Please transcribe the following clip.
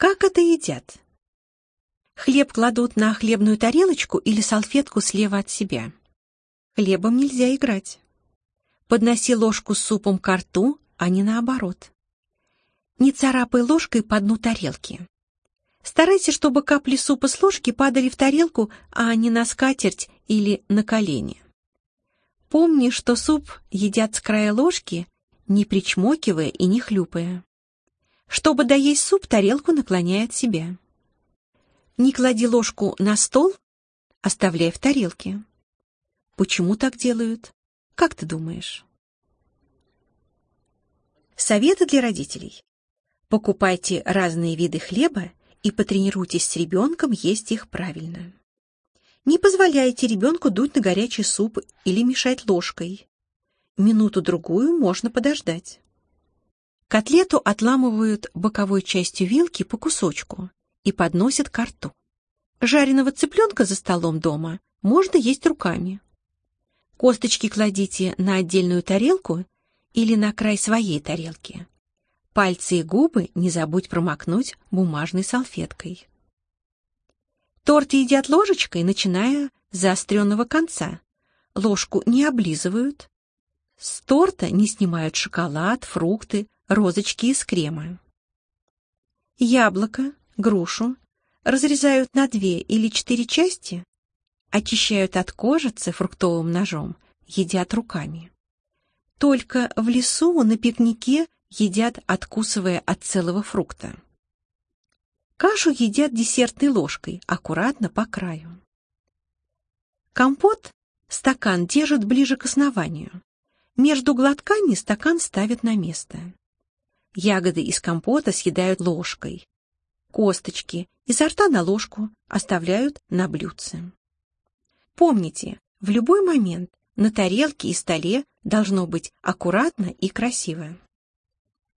Как это едят? Хлеб кладут на хлебную тарелочку или салфетку слева от себя. Хлебом нельзя играть. Подноси ложку с супом к рту, а не наоборот. Не царапай ложкой по дну тарелки. Старайся, чтобы капли супа с ложки падали в тарелку, а не на скатерть или на колени. Помни, что суп едят с края ложки, не причмокивая и не хлюпая. Чтобы доесть суп, тарелку наклоняй от себя. Не клади ложку на стол, оставляй в тарелке. Почему так делают? Как ты думаешь? Советы для родителей. Покупайте разные виды хлеба и потренируйтесь с ребенком есть их правильно. Не позволяйте ребенку дуть на горячий суп или мешать ложкой. Минуту-другую можно подождать. Котлету отламывают боковой частью вилки по кусочку и подносят к рту. Жареного цыпленка за столом дома можно есть руками. Косточки кладите на отдельную тарелку или на край своей тарелки. Пальцы и губы не забудь промокнуть бумажной салфеткой. Торт едят ложечкой, начиная с заостренного конца. Ложку не облизывают. С торта не снимают шоколад, фрукты, розочки из крема. Яблоко, грушу разрезают на две или четыре части, очищают от кожицы фруктовым ножом, едят руками. Только в лесу на пикнике едят, откусывая от целого фрукта. Кашу едят десертной ложкой, аккуратно по краю. Компот стакан держит ближе к основанию. Между глотками стакан ставят на место. Ягоды из компота съедают ложкой. Косточки изо рта на ложку оставляют на блюдце. Помните, в любой момент на тарелке и столе должно быть аккуратно и красиво.